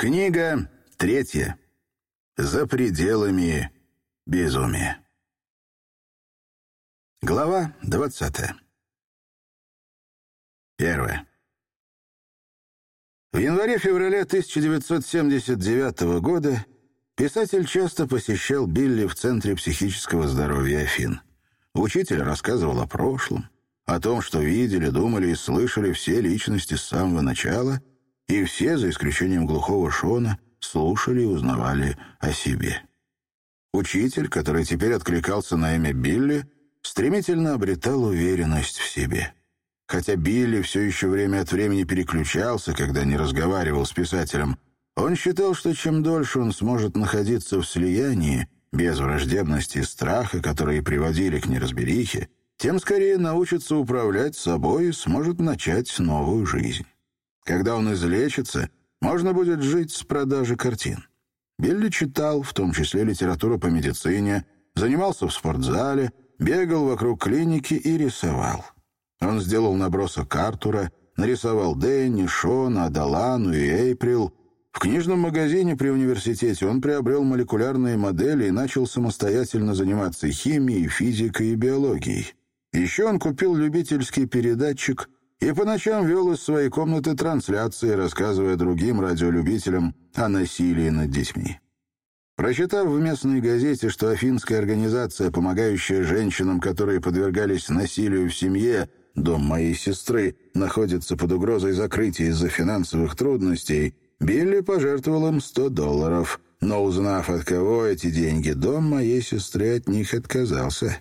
Книга третья. За пределами безумия. Глава двадцатая. Первое. В январе-феврале 1979 года писатель часто посещал Билли в Центре психического здоровья Афин. Учитель рассказывал о прошлом, о том, что видели, думали и слышали все личности с самого начала, и все, за исключением глухого Шона, слушали и узнавали о себе. Учитель, который теперь откликался на имя Билли, стремительно обретал уверенность в себе. Хотя Билли все еще время от времени переключался, когда не разговаривал с писателем, он считал, что чем дольше он сможет находиться в слиянии, без враждебности и страха, которые приводили к неразберихе, тем скорее научится управлять собой и сможет начать новую жизнь. Когда он излечится, можно будет жить с продажи картин. Билли читал, в том числе литературу по медицине, занимался в спортзале, бегал вокруг клиники и рисовал. Он сделал набросок Артура, нарисовал Дэнни, Шона, Адалану и Эйприл. В книжном магазине при университете он приобрел молекулярные модели и начал самостоятельно заниматься химией, физикой и биологией. Еще он купил любительский передатчик и по ночам вел из своей комнаты трансляции, рассказывая другим радиолюбителям о насилии над детьми. Прочитав в местной газете, что афинская организация, помогающая женщинам, которые подвергались насилию в семье, дом моей сестры, находится под угрозой закрытия из-за финансовых трудностей, Билли пожертвовал им 100 долларов, но узнав, от кого эти деньги, дом моей сестры от них отказался.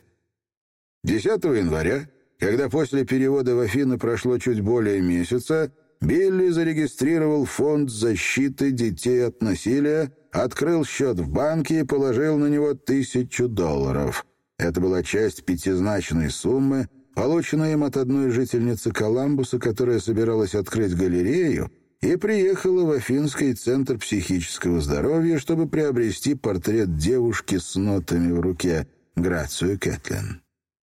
10 января когда после перевода в Афины прошло чуть более месяца, Билли зарегистрировал фонд защиты детей от насилия, открыл счет в банке и положил на него тысячу долларов. Это была часть пятизначной суммы, полученная им от одной жительницы Коламбуса, которая собиралась открыть галерею, и приехала в Афинский центр психического здоровья, чтобы приобрести портрет девушки с нотами в руке, Грацию Кэтлин.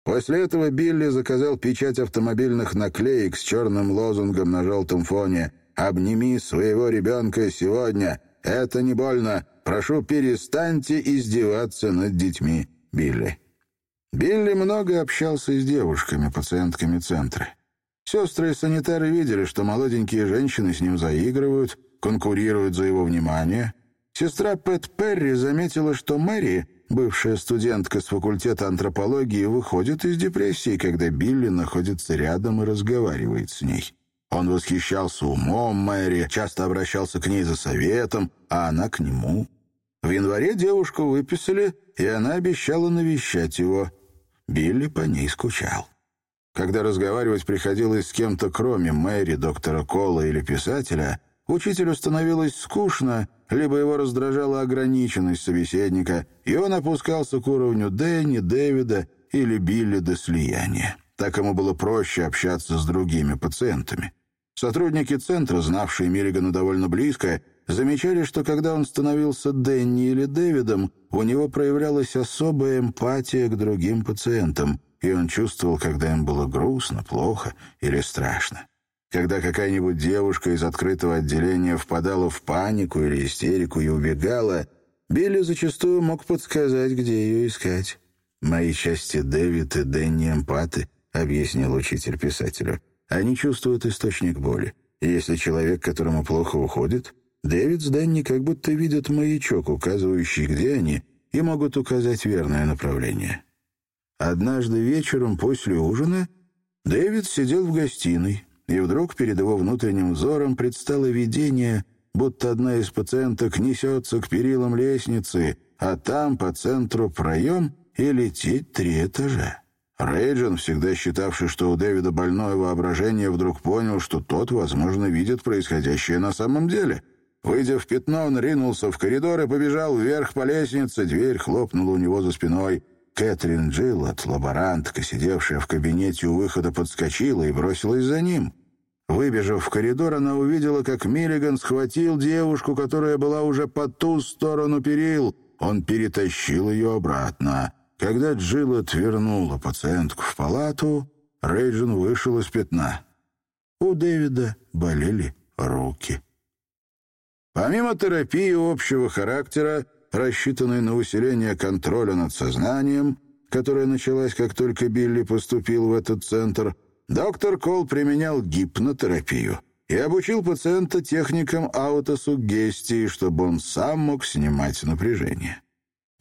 После этого Билли заказал печать автомобильных наклеек с черным лозунгом на желтом фоне «Обними своего ребенка сегодня. Это не больно. Прошу, перестаньте издеваться над детьми, Билли». Билли много общался с девушками, пациентками центра. Сестры и санитары видели, что молоденькие женщины с ним заигрывают, конкурируют за его внимание. Сестра Пэт Перри заметила, что Мэри Бывшая студентка с факультета антропологии выходит из депрессии, когда Билли находится рядом и разговаривает с ней. Он восхищался умом Мэри, часто обращался к ней за советом, а она к нему. В январе девушку выписали, и она обещала навещать его. Билли по ней скучал. Когда разговаривать приходилось с кем-то, кроме Мэри, доктора Кола или писателя, учителю становилось скучно — либо его раздражала ограниченность собеседника, и он опускался к уровню Дэнни, Дэвида или Билли до слияния. Так ему было проще общаться с другими пациентами. Сотрудники центра, знавшие Миллигана довольно близко, замечали, что когда он становился Дэнни или Дэвидом, у него проявлялась особая эмпатия к другим пациентам, и он чувствовал, когда им было грустно, плохо или страшно. Когда какая-нибудь девушка из открытого отделения впадала в панику или истерику и убегала, Билли зачастую мог подсказать, где ее искать. «Мои части Дэвид и Дэнни эмпаты», — объяснил учитель писателю. «Они чувствуют источник боли. И если человек, которому плохо уходит, Дэвид с Дэнни как будто видят маячок, указывающий, где они, и могут указать верное направление». Однажды вечером после ужина Дэвид сидел в гостиной, и вдруг перед его внутренним взором предстало видение, будто одна из пациенток несется к перилам лестницы, а там по центру проем и летит три этажа. Рейджин, всегда считавший, что у Дэвида больное воображение, вдруг понял, что тот, возможно, видит происходящее на самом деле. Выйдя в пятно, он ринулся в коридор и побежал вверх по лестнице, дверь хлопнула у него за спиной. Кэтрин Джилот, лаборантка, сидевшая в кабинете у выхода, подскочила и бросилась за ним. Выбежав в коридор, она увидела, как Миллиган схватил девушку, которая была уже по ту сторону перил. Он перетащил ее обратно. Когда Джилл отвернула пациентку в палату, Рейджин вышел из пятна. У Дэвида болели руки. Помимо терапии общего характера, рассчитанной на усиление контроля над сознанием, которая началась, как только Билли поступил в этот центр, доктор Кол применял гипнотерапию и обучил пациента техникам аутосуггестии, чтобы он сам мог снимать напряжение.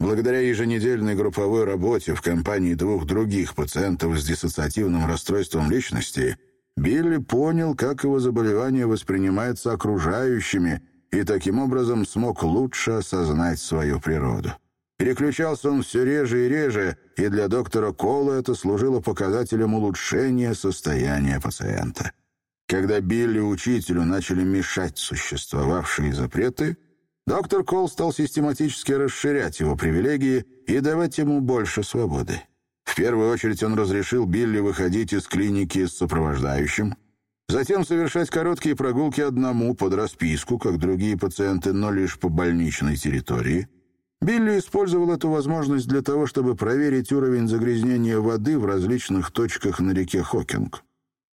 Благодаря еженедельной групповой работе в компании двух других пациентов с диссоциативным расстройством личности, Билли понял, как его заболевание воспринимается окружающими, и таким образом смог лучше осознать свою природу. Переключался он все реже и реже, и для доктора Кола это служило показателем улучшения состояния пациента. Когда Билли учителю начали мешать существовавшие запреты, доктор Кол стал систематически расширять его привилегии и давать ему больше свободы. В первую очередь он разрешил Билли выходить из клиники с сопровождающим, затем совершать короткие прогулки одному под расписку, как другие пациенты, но лишь по больничной территории – Билли использовал эту возможность для того, чтобы проверить уровень загрязнения воды в различных точках на реке Хокинг.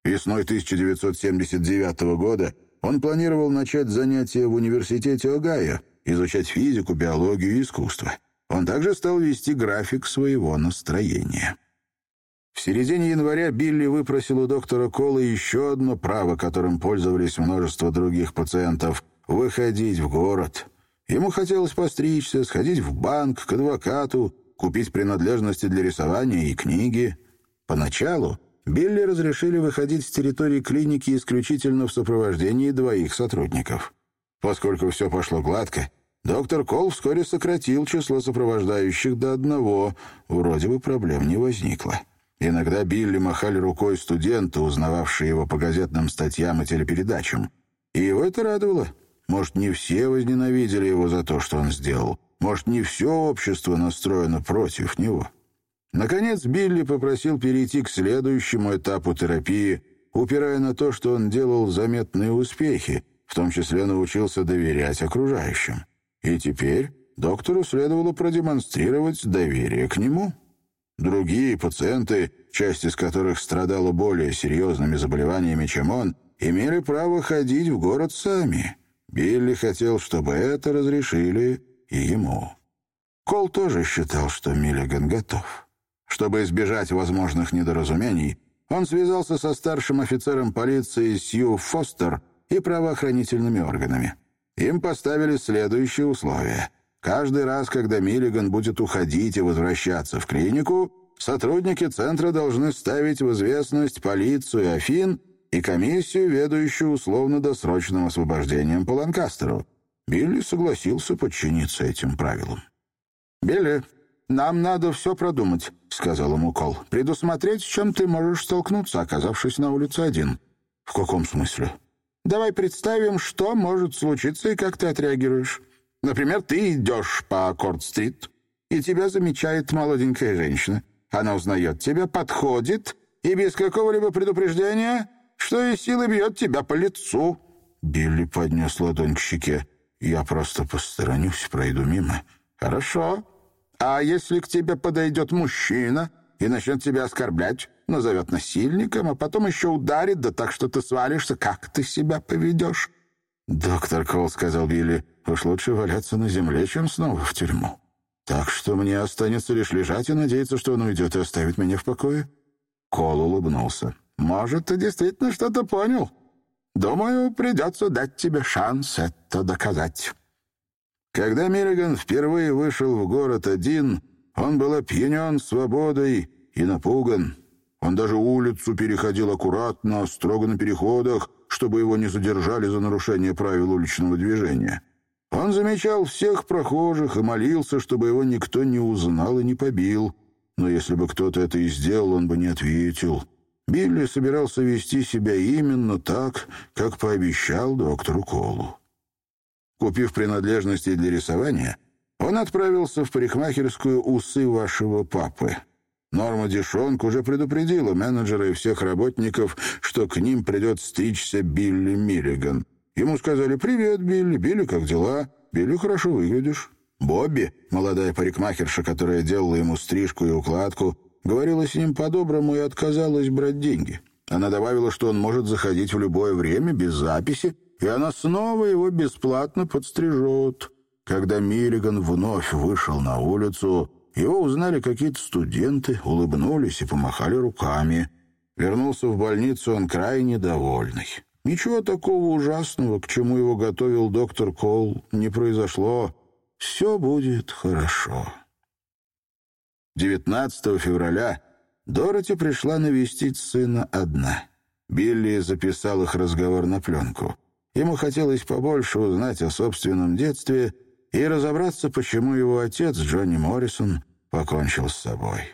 Весной 1979 года он планировал начать занятия в университете Огайо, изучать физику, биологию и искусство. Он также стал вести график своего настроения. В середине января Билли выпросил у доктора Кола еще одно право, которым пользовались множество других пациентов — выходить в город — Ему хотелось постричься, сходить в банк, к адвокату, купить принадлежности для рисования и книги. Поначалу Билли разрешили выходить с территории клиники исключительно в сопровождении двоих сотрудников. Поскольку все пошло гладко, доктор Кол вскоре сократил число сопровождающих до одного, вроде бы проблем не возникло. Иногда Билли махали рукой студенты, узнававшие его по газетным статьям и телепередачам. И его это радовало. Может, не все возненавидели его за то, что он сделал. Может, не все общество настроено против него. Наконец, Билли попросил перейти к следующему этапу терапии, упирая на то, что он делал заметные успехи, в том числе научился доверять окружающим. И теперь доктору следовало продемонстрировать доверие к нему. Другие пациенты, часть из которых страдала более серьезными заболеваниями, чем он, имели право ходить в город сами — Билли хотел, чтобы это разрешили и ему. Кол тоже считал, что Миллиган готов. Чтобы избежать возможных недоразумений, он связался со старшим офицером полиции Сью Фостер и правоохранительными органами. Им поставили следующие условия. Каждый раз, когда Миллиган будет уходить и возвращаться в клинику, сотрудники центра должны ставить в известность полицию и Афин и комиссию, ведущую условно-досрочным освобождением по Ланкастеру. Билли согласился подчиниться этим правилам. «Билли, нам надо все продумать», — сказал ему Кол. «Предусмотреть, с чем ты можешь столкнуться, оказавшись на улице один». «В каком смысле?» «Давай представим, что может случиться и как ты отреагируешь. Например, ты идешь по Аккорд-стрит, и тебя замечает молоденькая женщина. Она узнает тебя, подходит и без какого-либо предупреждения что из силы бьет тебя по лицу». Билли поднес ладонь к щеке. «Я просто посторонюсь, пройду мимо». «Хорошо. А если к тебе подойдет мужчина и начнет тебя оскорблять, назовет насильником, а потом еще ударит, да так, что ты свалишься, как ты себя поведешь?» «Доктор Кол», — сказал Билли, — «уж лучше валяться на земле, чем снова в тюрьму. Так что мне останется лишь лежать и надеяться, что он уйдет и оставит меня в покое». Кол улыбнулся. Может, ты действительно что-то понял. Думаю, придется дать тебе шанс это доказать». Когда Миллиган впервые вышел в город один, он был опьянен свободой и напуган. Он даже улицу переходил аккуратно, строго на переходах, чтобы его не задержали за нарушение правил уличного движения. Он замечал всех прохожих и молился, чтобы его никто не узнал и не побил. Но если бы кто-то это и сделал, он бы не ответил. Билли собирался вести себя именно так, как пообещал доктору Колу. Купив принадлежности для рисования, он отправился в парикмахерскую «Усы вашего папы». Норма Дишонг уже предупредила менеджера и всех работников, что к ним придет стричься Билли Миллиган. Ему сказали «Привет, Билли. Билли, как дела? Билли, хорошо выглядишь». Бобби, молодая парикмахерша, которая делала ему стрижку и укладку, Говорила с ним по-доброму и отказалась брать деньги. Она добавила, что он может заходить в любое время, без записи, и она снова его бесплатно подстрижет. Когда Миллиган вновь вышел на улицу, его узнали какие-то студенты, улыбнулись и помахали руками. Вернулся в больницу он крайне довольный. Ничего такого ужасного, к чему его готовил доктор Кол, не произошло. Все будет хорошо. 19 февраля Дороти пришла навестить сына одна. Билли записал их разговор на пленку. Ему хотелось побольше узнать о собственном детстве и разобраться, почему его отец, Джонни Моррисон, покончил с собой.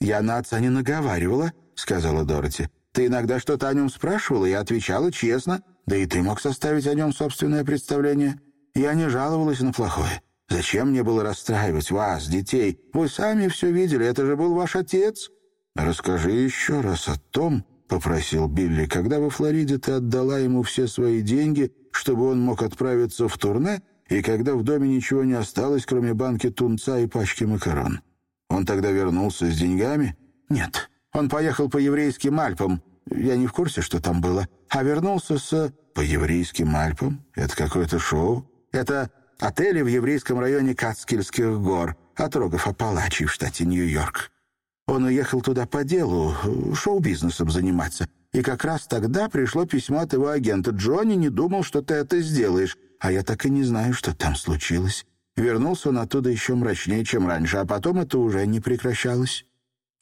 «Я на отца не наговаривала», — сказала Дороти. «Ты иногда что-то о нем спрашивала, я отвечала честно, да и ты мог составить о нем собственное представление. Я не жаловалась на плохое. Зачем мне было расстраивать вас, детей? Вы сами все видели, это же был ваш отец». «Расскажи еще раз о том», — попросил Билли, «когда во Флориде ты отдала ему все свои деньги, чтобы он мог отправиться в турне, и когда в доме ничего не осталось, кроме банки тунца и пачки макарон. Он тогда вернулся с деньгами?» «Нет, он поехал по еврейским Альпам. Я не в курсе, что там было. А вернулся с...» «По еврейским Альпам? Это какое-то шоу?» «Это отели в еврейском районе Кацкильских гор, отрогов Апалачий в штате Нью-Йорк. Он уехал туда по делу, шоу-бизнесом заниматься. И как раз тогда пришло письмо от его агента. «Джонни не думал, что ты это сделаешь, а я так и не знаю, что там случилось». Вернулся он оттуда еще мрачнее, чем раньше, а потом это уже не прекращалось.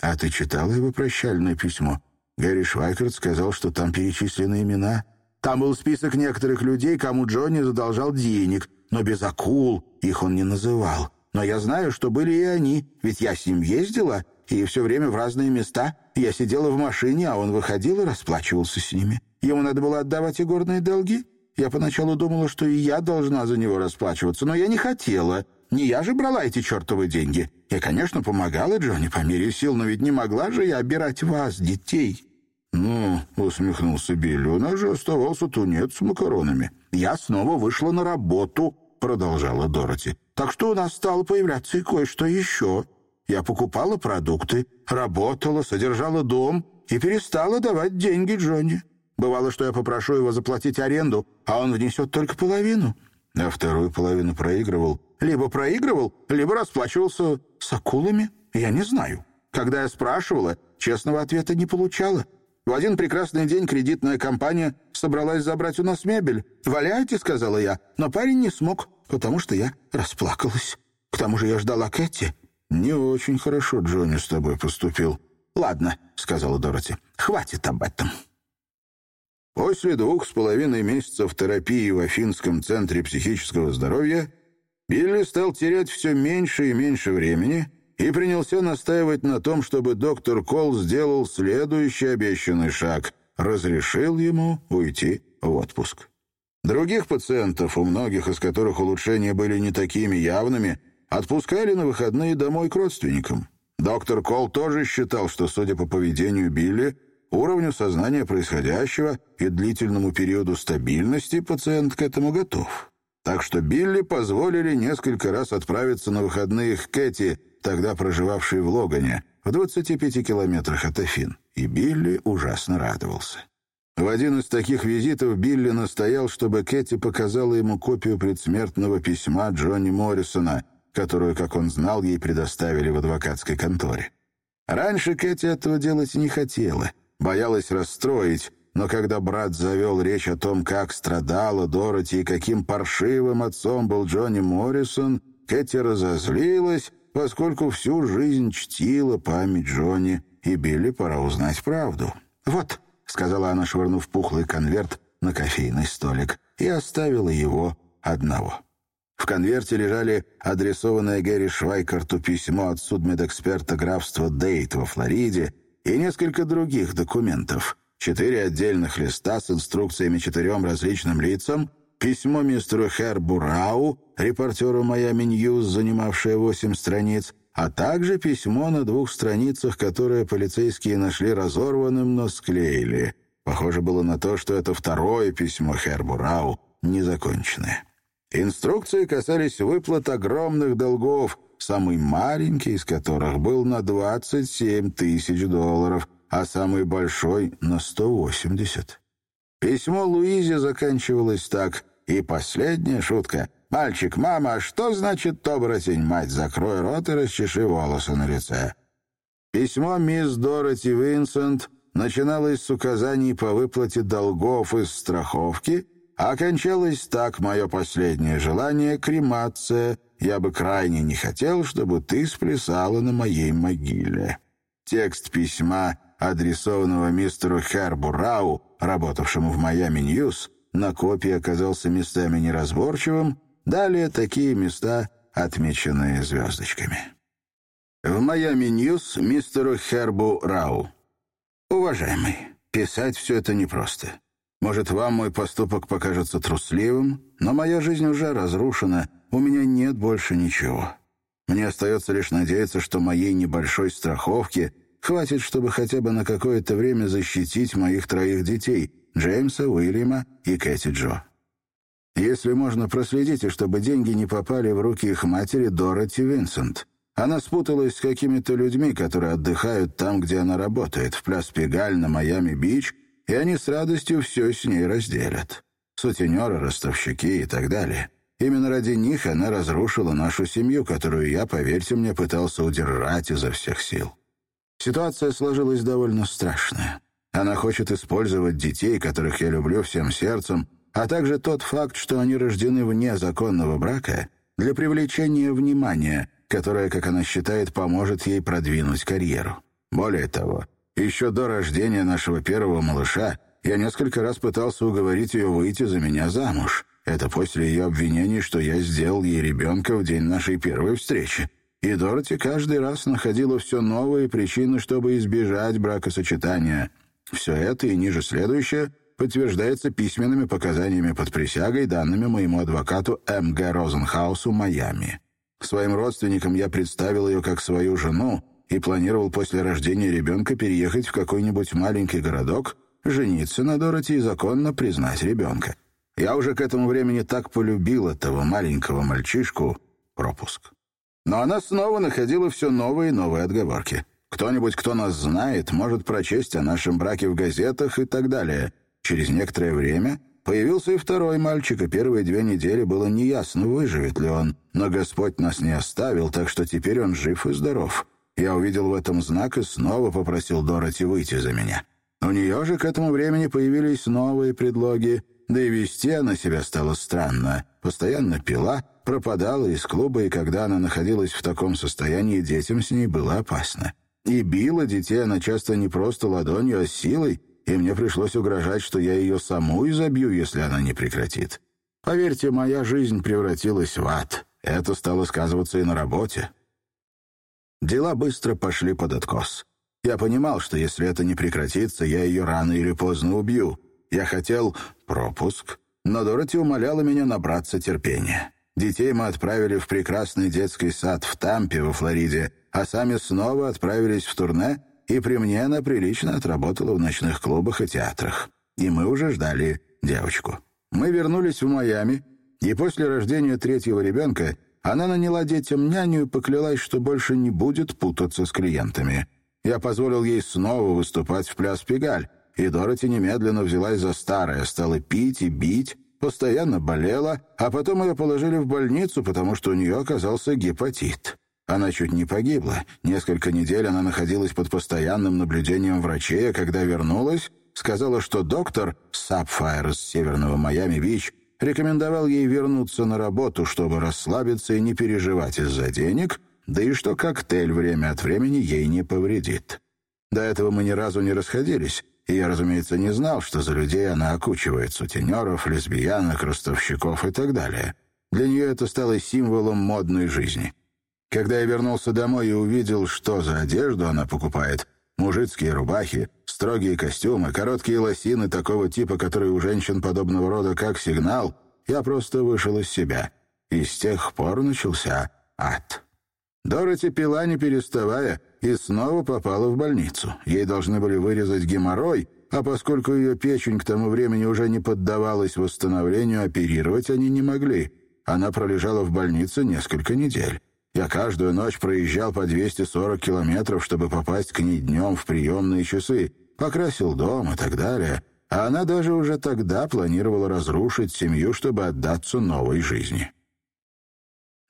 «А ты читала его прощальное письмо?» Гэри Швайкерт сказал, что там перечислены имена. Там был список некоторых людей, кому Джонни задолжал денег, но без акул их он не называл. Но я знаю, что были и они, ведь я с ним ездила, и все время в разные места. Я сидела в машине, а он выходил и расплачивался с ними. Ему надо было отдавать игорные долги. Я поначалу думала, что и я должна за него расплачиваться, но я не хотела. Не я же брала эти чертовы деньги. Я, конечно, помогала Джонни по мере сил, но ведь не могла же я обирать вас, детей». «Ну», — усмехнулся Билли, — «у нас же оставался тунец с макаронами». «Я снова вышла на работу», — продолжала Дороти. «Так что у нас стало появляться и кое-что еще. Я покупала продукты, работала, содержала дом и перестала давать деньги Джонни. Бывало, что я попрошу его заплатить аренду, а он внесет только половину. А вторую половину проигрывал. Либо проигрывал, либо расплачивался с акулами. Я не знаю. Когда я спрашивала, честного ответа не получала. В один прекрасный день кредитная компания собралась забрать у нас мебель. «Валяйте», — сказала я, но парень не смог, потому что я расплакалась. К тому же я ждала Кэти, «Не очень хорошо Джонни с тобой поступил». «Ладно», — сказала Дороти, — «хватит об этом». После двух с половиной месяцев терапии в Афинском центре психического здоровья Билли стал терять все меньше и меньше времени и принялся настаивать на том, чтобы доктор Кол сделал следующий обещанный шаг — разрешил ему уйти в отпуск. Других пациентов, у многих из которых улучшения были не такими явными, Отпускали на выходные домой к родственникам. Доктор Кол тоже считал, что, судя по поведению Билли, уровню сознания происходящего и длительному периоду стабильности пациент к этому готов. Так что Билли позволили несколько раз отправиться на выходные к Кэти, тогда проживавшей в Логане, в 25 километрах от Афин, и Билли ужасно радовался. В один из таких визитов Билли настоял, чтобы Кэти показала ему копию предсмертного письма Джонни Моррисона, которую, как он знал, ей предоставили в адвокатской конторе. Раньше Кэти этого делать не хотела, боялась расстроить, но когда брат завел речь о том, как страдала Дороти и каким паршивым отцом был Джонни Моррисон, Кэти разозлилась, поскольку всю жизнь чтила память Джонни, и Билли пора узнать правду. «Вот», — сказала она, швырнув пухлый конверт на кофейный столик, и оставила его одного. В конверте лежали адресованное Гэри Швайкарту письмо от судмедэксперта графства Дейт во Флориде и несколько других документов. Четыре отдельных листа с инструкциями четырем различным лицам, письмо мистеру Хербу Рау, репортеру Майами Ньюз, занимавшее восемь страниц, а также письмо на двух страницах, которое полицейские нашли разорванным, но склеили. Похоже было на то, что это второе письмо Хербу Рау, незаконченное. Инструкции касались выплат огромных долгов, самый маленький из которых был на 27 тысяч долларов, а самый большой — на 180. Письмо Луизе заканчивалось так. И последняя шутка. «Мальчик, мама, что значит оборотень? Мать, закрой рот и расчеши волосы на лице». Письмо мисс Дороти Винсент начиналось с указаний по выплате долгов из страховки, а кончалось так мое последнее желание — кремация. Я бы крайне не хотел, чтобы ты сплясала на моей могиле. Текст письма, адресованного мистеру Хербу Рау, работавшему в «Майами Ньюс», на копии оказался местами неразборчивым, далее такие места, отмеченные звездочками. В «Майами Ньюс» мистеру Хербу Рау. «Уважаемый, писать все это непросто. Может, вам мой поступок покажется трусливым, но моя жизнь уже разрушена, у меня нет больше ничего. Мне остается лишь надеяться, что моей небольшой страховки хватит, чтобы хотя бы на какое-то время защитить моих троих детей — Джеймса, Уильяма и Кэти Джо. Если можно, проследите, чтобы деньги не попали в руки их матери Дороти Винсент. Она спуталась с какими-то людьми, которые отдыхают там, где она работает, в пляс Пегаль на Майами-Бич, и они с радостью все с ней разделят. Сутенеры, ростовщики и так далее. Именно ради них она разрушила нашу семью, которую я, поверьте мне, пытался удержать изо всех сил. Ситуация сложилась довольно страшная. Она хочет использовать детей, которых я люблю всем сердцем, а также тот факт, что они рождены вне законного брака, для привлечения внимания, которое, как она считает, поможет ей продвинуть карьеру. Более того, еще до рождения нашего первого малыша я несколько раз пытался уговорить ее выйти за меня замуж. Это после ее обвинений, что я сделал ей ребенка в день нашей первой встречи. И Дороти каждый раз находила все новые причины, чтобы избежать бракосочетания. Все это и ниже следующее подтверждается письменными показаниями под присягой, данными моему адвокату М.Г. Розенхаусу Майами. Своим родственникам я представил ее как свою жену и планировал после рождения ребенка переехать в какой-нибудь маленький городок, жениться на Дороти и законно признать ребенка. Я уже к этому времени так полюбил этого маленького мальчишку, пропуск. Но она снова находила все новые и новые отговорки. Кто-нибудь, кто нас знает, может прочесть о нашем браке в газетах и так далее. Через некоторое время появился и второй мальчик, и первые две недели было неясно, выживет ли он. Но Господь нас не оставил, так что теперь он жив и здоров. Я увидел в этом знак и снова попросил Дороти выйти за меня. У нее же к этому времени появились новые предлоги, да и вести она себя стала странно. Постоянно пила, пропадала из клуба, и когда она находилась в таком состоянии, детям с ней было опасно. И била детей она часто не просто ладонью, а силой, и мне пришлось угрожать, что я ее саму изобью, если она не прекратит. Поверьте, моя жизнь превратилась в ад. Это стало сказываться и на работе. Дела быстро пошли под откос. Я понимал, что если это не прекратится, я ее рано или поздно убью. Я хотел пропуск, но Дороти умоляла меня набраться терпения. Детей мы отправили в прекрасный детский сад в Тампе, во Флориде, а сами снова отправились в турне, и при мне она прилично отработала в ночных клубах и театрах. И мы уже ждали девочку. Мы вернулись в Майами, и после рождения третьего ребенка она наняла детям няню и поклялась, что больше не будет путаться с клиентами. Я позволил ей снова выступать в пляс Пегаль, и Дороти немедленно взялась за старое, стала пить и бить, постоянно болела, а потом ее положили в больницу, потому что у нее оказался гепатит. Она чуть не погибла. Несколько недель она находилась под постоянным наблюдением врачей, а когда вернулась, сказала, что доктор Сапфайр из северного Майами-Бич рекомендовал ей вернуться на работу, чтобы расслабиться и не переживать из-за денег, да и что коктейль время от времени ей не повредит. До этого мы ни разу не расходились, и я, разумеется, не знал, что за людей она окучивает сутенеров, лесбиянок, ростовщиков и так далее. Для нее это стало символом модной жизни. Когда я вернулся домой и увидел, что за одежду она покупает, мужицкие рубахи, строгие костюмы, короткие лосины такого типа, которые у женщин подобного рода как сигнал, я просто вышел из себя. И с тех пор начался ад. Дороти пила не переставая и снова попала в больницу. Ей должны были вырезать геморрой, а поскольку ее печень к тому времени уже не поддавалась восстановлению, оперировать они не могли. Она пролежала в больнице несколько недель. Я каждую ночь проезжал по 240 километров, чтобы попасть к ней днем в приемные часы, покрасил дом и так далее. а она даже уже тогда планировала разрушить семью, чтобы отдаться новой жизни.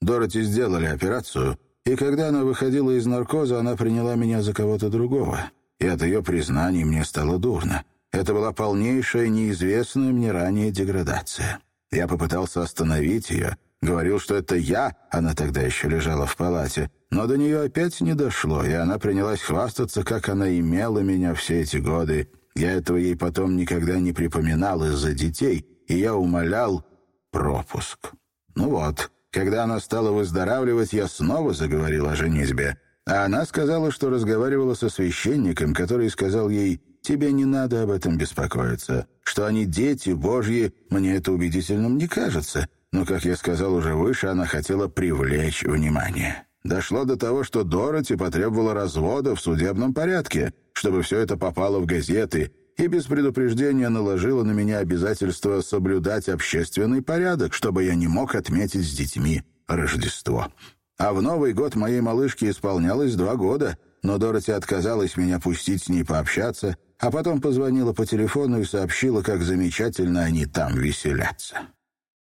Дороти сделали операцию, и когда она выходила из наркоза, она приняла меня за кого-то другого. И от ее признаний мне стало дурно. Это была полнейшая, неизвестная мне ранее деградация. Я попытался остановить ее, говорил, что это я, она тогда еще лежала в палате, но до нее опять не дошло, и она принялась хвастаться, как она имела меня все эти годы. Я этого ей потом никогда не припоминал из-за детей, и я умолял пропуск. Ну вот, когда она стала выздоравливать, я снова заговорил о женитьбе. А она сказала, что разговаривала со священником, который сказал ей Тебе не надо об этом беспокоиться. Что они дети Божьи, мне это убедительным не кажется. Но, как я сказал уже выше, она хотела привлечь внимание. Дошло до того, что Дороти потребовала развода в судебном порядке, чтобы все это попало в газеты, и без предупреждения наложила на меня обязательство соблюдать общественный порядок, чтобы я не мог отметить с детьми Рождество. А в Новый год моей малышке исполнялось два года, но Дороти отказалась меня пустить с ней пообщаться, а потом позвонила по телефону и сообщила, как замечательно они там веселятся.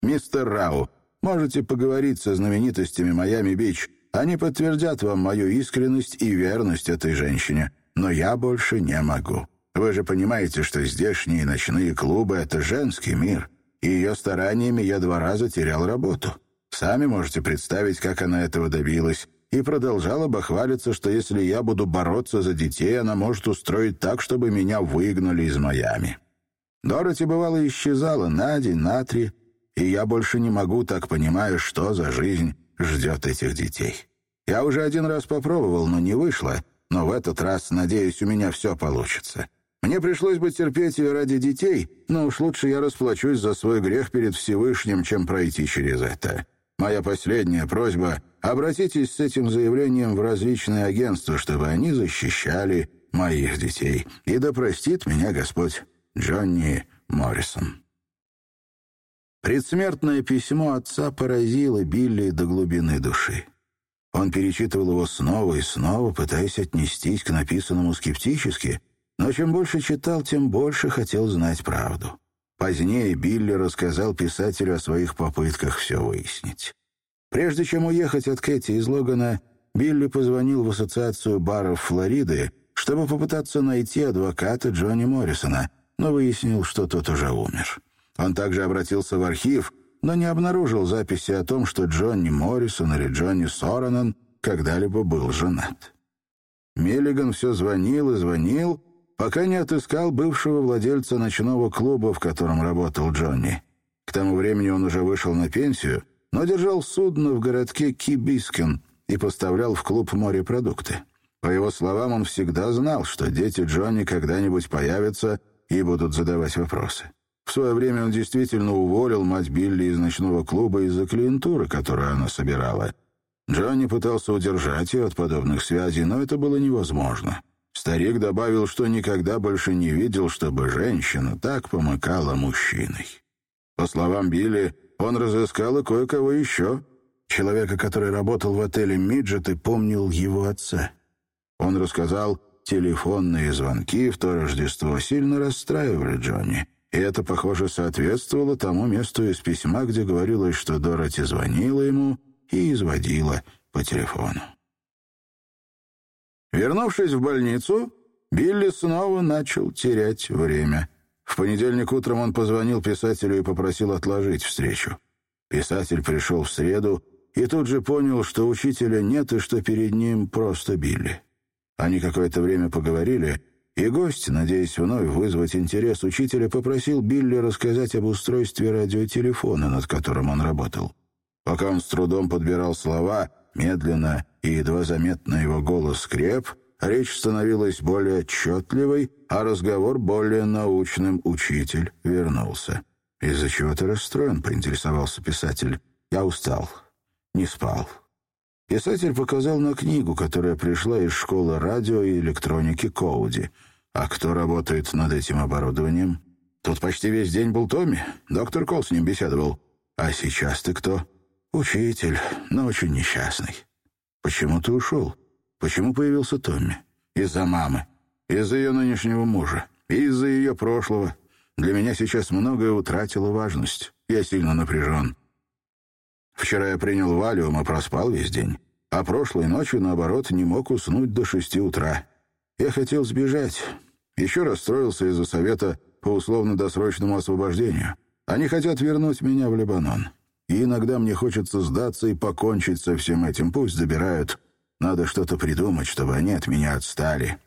«Мистер Рау, можете поговорить со знаменитостями Майами-Бич. Они подтвердят вам мою искренность и верность этой женщине, но я больше не могу. Вы же понимаете, что здешние ночные клубы — это женский мир, и ее стараниями я два раза терял работу. Сами можете представить, как она этого добилась, и продолжала бахвалиться, что если я буду бороться за детей, она может устроить так, чтобы меня выгнали из Майами. Дороти, бывало, исчезала на день, на три, и я больше не могу так понимаю, что за жизнь ждет этих детей. Я уже один раз попробовал, но не вышло, но в этот раз, надеюсь, у меня все получится. Мне пришлось бы терпеть ее ради детей, но уж лучше я расплачусь за свой грех перед Всевышним, чем пройти через это. Моя последняя просьба — обратитесь с этим заявлением в различные агентства, чтобы они защищали моих детей. И да простит меня Господь Джонни Моррисон». Предсмертное письмо отца поразило Билли до глубины души. Он перечитывал его снова и снова, пытаясь отнестись к написанному скептически, но чем больше читал, тем больше хотел знать правду. Позднее Билли рассказал писателю о своих попытках все выяснить. Прежде чем уехать от Кэти из Логана, Билли позвонил в Ассоциацию баров Флориды, чтобы попытаться найти адвоката Джонни Моррисона, но выяснил, что тот уже умер. Он также обратился в архив, но не обнаружил записи о том, что Джонни Моррисон или Джонни Соронен когда-либо был женат. Миллиган все звонил и звонил, пока не отыскал бывшего владельца ночного клуба, в котором работал Джонни. К тому времени он уже вышел на пенсию, но держал судно в городке Кибискен и поставлял в клуб морепродукты. По его словам, он всегда знал, что дети Джонни когда-нибудь появятся и будут задавать вопросы. В свое время он действительно уволил мать Билли из ночного клуба из-за клиентуры, которую она собирала. Джонни пытался удержать ее от подобных связей, но это было невозможно. Старик добавил, что никогда больше не видел, чтобы женщина так помыкала мужчиной. По словам Билли, он разыскал и кое-кого еще. Человека, который работал в отеле «Миджет» и помнил его отца. Он рассказал, телефонные звонки в то Рождество сильно расстраивали Джонни. И это, похоже, соответствовало тому месту из письма, где говорилось, что Дороти звонила ему и изводила по телефону. Вернувшись в больницу, Билли снова начал терять время. В понедельник утром он позвонил писателю и попросил отложить встречу. Писатель пришел в среду и тут же понял, что учителя нет и что перед ним просто Билли. Они какое-то время поговорили, и гость, надеясь вновь вызвать интерес учителя, попросил Билли рассказать об устройстве радиотелефона, над которым он работал. Пока он с трудом подбирал слова, медленно и едва заметно его голос креп, речь становилась более отчетливой, а разговор более научным. Учитель вернулся. «Из-за чего ты расстроен?» — поинтересовался писатель. «Я устал. Не спал». Писатель показал на книгу, которая пришла из школы радио и электроники Коуди. «А кто работает над этим оборудованием?» «Тут почти весь день был Томми. Доктор Кол с ним беседовал. А сейчас ты кто?» «Учитель, но очень несчастный». «Почему ты ушел?» Почему появился Томми? Из-за мамы, из-за ее нынешнего мужа, из-за ее прошлого. Для меня сейчас многое утратило важность. Я сильно напряжен. Вчера я принял валиум и проспал весь день. А прошлой ночью, наоборот, не мог уснуть до шести утра. Я хотел сбежать. Еще расстроился из-за совета по условно-досрочному освобождению. Они хотят вернуть меня в Лебанон. И иногда мне хочется сдаться и покончить со всем этим. Пусть забирают. Надо что-то придумать, чтобы они от меня отстали.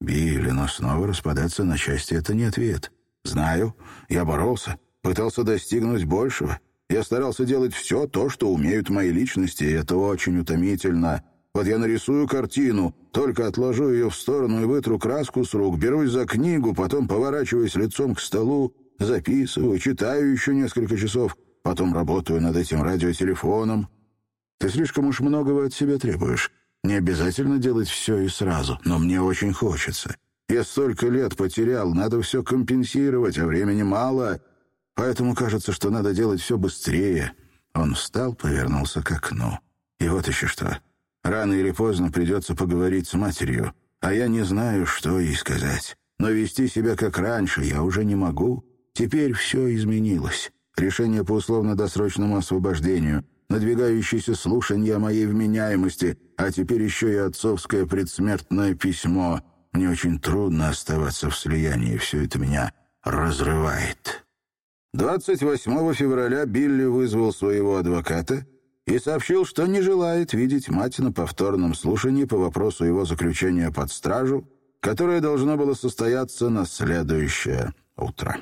Билли, но снова распадаться на части — это не ответ. Знаю, я боролся, пытался достигнуть большего. Я старался делать все то, что умеют мои личности, и это очень утомительно. Вот я нарисую картину, только отложу ее в сторону и вытру краску с рук, берусь за книгу, потом поворачиваюсь лицом к столу, записываю, читаю еще несколько часов, потом работаю над этим радиотелефоном. Ты слишком уж многого от себя требуешь. Не обязательно делать все и сразу, но мне очень хочется. Я столько лет потерял, надо все компенсировать, а времени мало, поэтому кажется, что надо делать все быстрее. Он встал, повернулся к окну. И вот еще что. Рано или поздно придется поговорить с матерью, а я не знаю, что ей сказать. Но вести себя как раньше я уже не могу. Теперь все изменилось. Решение по условно-досрочному освобождению, надвигающееся слушание о моей вменяемости, а теперь еще и отцовское предсмертное письмо. Мне очень трудно оставаться в слиянии, все это меня разрывает. 28 февраля Билли вызвал своего адвоката и сообщил, что не желает видеть мать на повторном слушании по вопросу его заключения под стражу, которое должно было состояться на следующее утро.